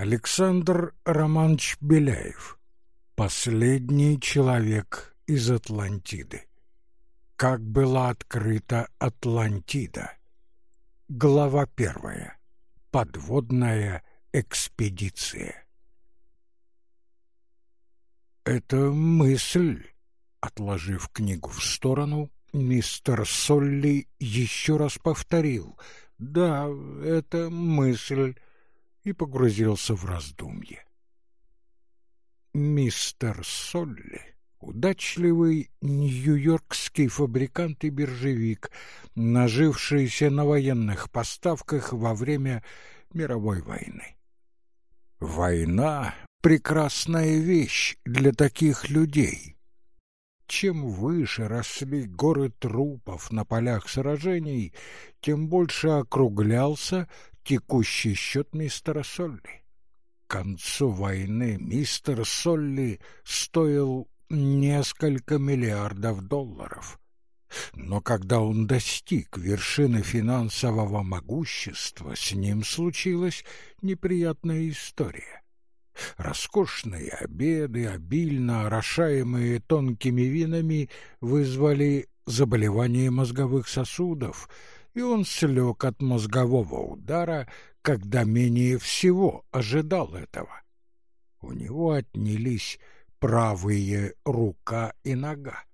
Александр Романович Беляев. Последний человек из Атлантиды. Как была открыта Атлантида. Глава первая. Подводная экспедиция. Это мысль, отложив книгу в сторону, мистер Солли еще раз повторил: "Да, это мысль" и погрузился в раздумье. Мистер Солли удачливый нью-йоркский фабрикант и биржевик, нажившийся на военных поставках во время мировой войны. Война — прекрасная вещь для таких людей. Чем выше росли горы трупов на полях сражений, тем больше округлялся текущий счет мистера Солли. К концу войны мистер Солли стоил несколько миллиардов долларов. Но когда он достиг вершины финансового могущества, с ним случилась неприятная история. Роскошные обеды, обильно орошаемые тонкими винами, вызвали заболевание мозговых сосудов — и он слег от мозгового удара, когда менее всего ожидал этого. У него отнялись правые рука и нога.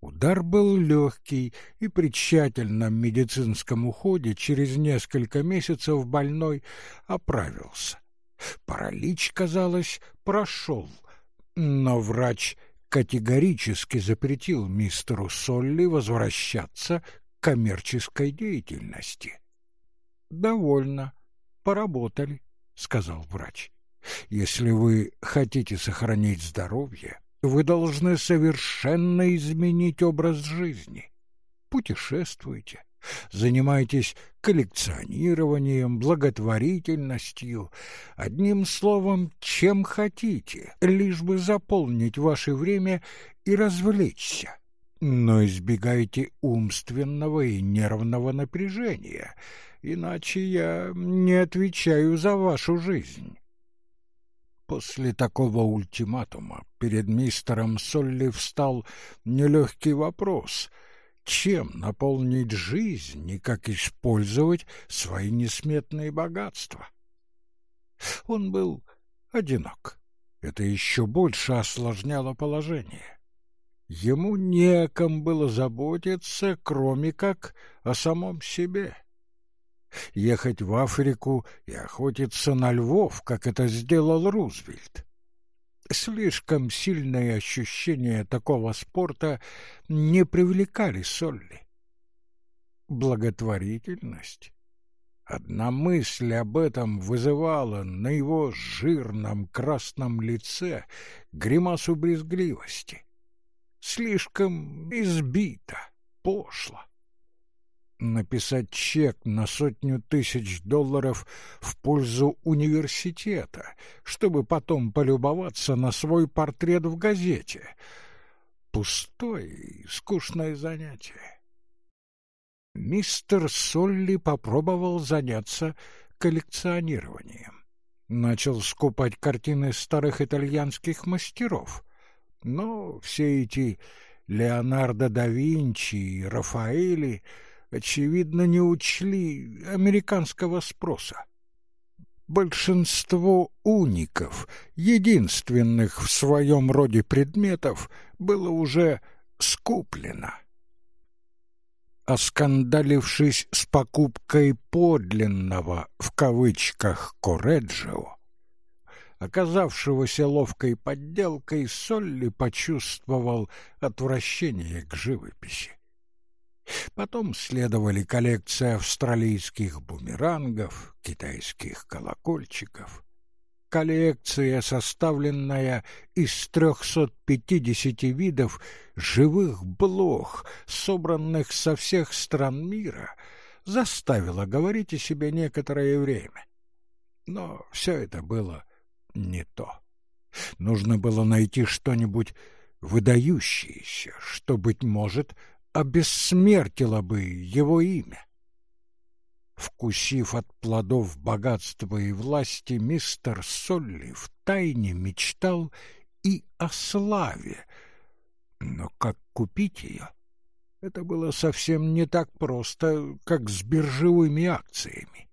Удар был легкий, и при тщательном медицинском уходе через несколько месяцев больной оправился. Паралич, казалось, прошел, но врач категорически запретил мистеру Солли возвращаться коммерческой деятельности. Довольно. Поработали, сказал врач. Если вы хотите сохранить здоровье, вы должны совершенно изменить образ жизни. Путешествуйте, занимайтесь коллекционированием, благотворительностью, одним словом, чем хотите, лишь бы заполнить ваше время и развлечься. Но избегайте умственного и нервного напряжения, иначе я не отвечаю за вашу жизнь. После такого ультиматума перед мистером Солли встал нелегкий вопрос — чем наполнить жизнь и как использовать свои несметные богатства? Он был одинок. Это еще больше осложняло положение. Ему не было заботиться, кроме как о самом себе. Ехать в Африку и охотиться на львов, как это сделал Рузвельт. Слишком сильные ощущения такого спорта не привлекали Солли. Благотворительность. Одна мысль об этом вызывала на его жирном красном лице гримасу брезгливости слишком избито, пошло. Написать чек на сотню тысяч долларов в пользу университета, чтобы потом полюбоваться на свой портрет в газете. Пустое и скучное занятие. Мистер Солли попробовал заняться коллекционированием. Начал скупать картины старых итальянских мастеров — но все эти Леонардо да Винчи и Рафаэли, очевидно, не учли американского спроса. Большинство уников, единственных в своем роде предметов, было уже скуплено. Оскандалившись с покупкой подлинного, в кавычках, Кореджио, оказавшегося ловкой подделкой, Солли почувствовал отвращение к живописи. Потом следовали коллекция австралийских бумерангов, китайских колокольчиков, коллекция, составленная из 350 видов живых блох, собранных со всех стран мира, заставила говорить о себе некоторое время. Но все это было не то. Нужно было найти что-нибудь выдающееся, что, быть может, обессмертило бы его имя. Вкусив от плодов богатства и власти, мистер Солли втайне мечтал и о славе. Но как купить ее? Это было совсем не так просто, как с биржевыми акциями.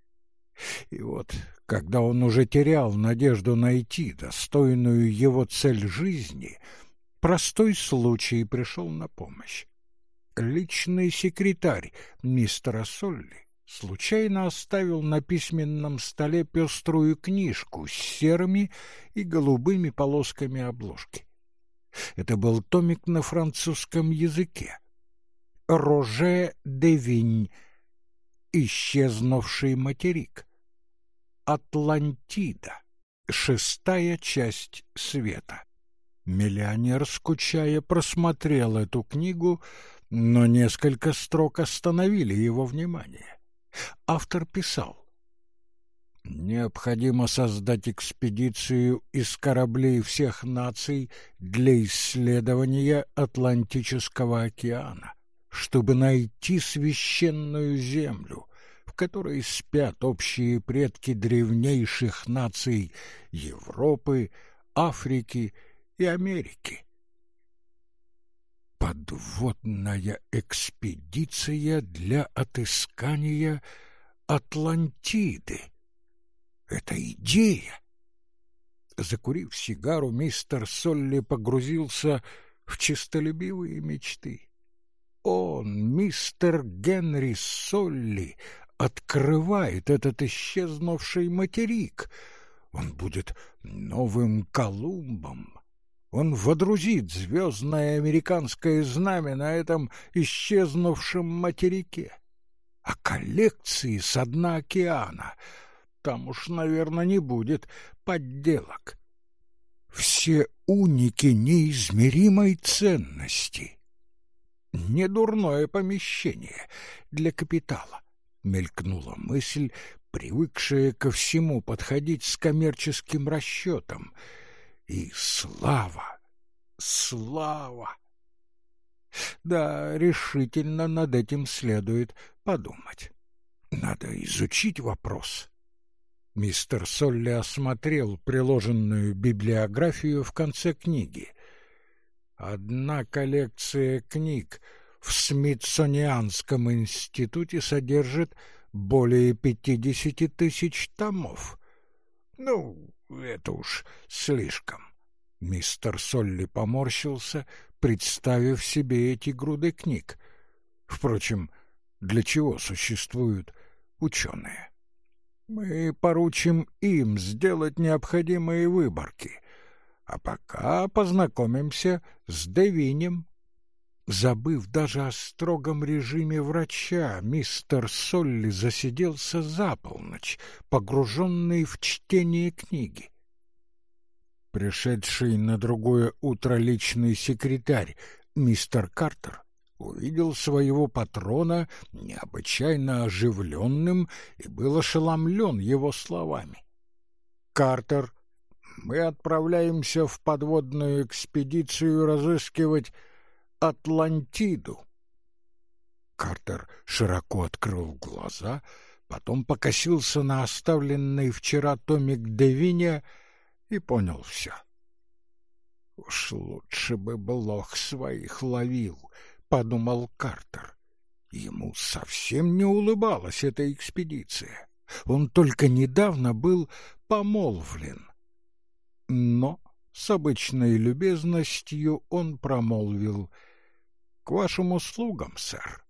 И вот, когда он уже терял надежду найти достойную его цель жизни, простой случай пришел на помощь. Личный секретарь мистера Солли случайно оставил на письменном столе пеструю книжку с серыми и голубыми полосками обложки. Это был томик на французском языке. «Роже де Винь. Исчезнувший материк». Атлантида. Шестая часть света. Миллионер, скучая, просмотрел эту книгу, но несколько строк остановили его внимание. Автор писал Необходимо создать экспедицию из кораблей всех наций для исследования Атлантического океана, чтобы найти священную землю, которой спят общие предки древнейших наций Европы, Африки и Америки. Подводная экспедиция для отыскания Атлантиды. Это идея. Закурив сигару, мистер Солли погрузился в чистолюбивые мечты. Он, мистер Генри Солли, открывает этот исчезнувший материк. Он будет новым Колумбом. Он водрузит звездное американское знамя на этом исчезнувшем материке. А коллекции с дна океана там уж, наверное, не будет подделок. Все уники неизмеримой ценности. Недурное помещение для капитала мелькнула мысль, привыкшая ко всему подходить с коммерческим расчетом. И слава, слава! Да, решительно над этим следует подумать. Надо изучить вопрос. Мистер Солли осмотрел приложенную библиографию в конце книги. Одна коллекция книг — в Смитсонианском институте содержит более пятидесяти тысяч томов. Ну, это уж слишком. Мистер Солли поморщился, представив себе эти груды книг. Впрочем, для чего существуют ученые? Мы поручим им сделать необходимые выборки, а пока познакомимся с Девинем. Забыв даже о строгом режиме врача, мистер Солли засиделся за полночь, погруженный в чтение книги. Пришедший на другое утро личный секретарь, мистер Картер, увидел своего патрона необычайно оживленным и был ошеломлен его словами. «Картер, мы отправляемся в подводную экспедицию разыскивать Атлантиду. Картер широко открыл глаза, потом покосился на оставленный вчера томик Девиня и понял все. «Уж лучше бы блох своих ловил», — подумал Картер. Ему совсем не улыбалась эта экспедиция. Он только недавно был помолвлен. Но с обычной любезностью он промолвил — к вашим услугам, сэр.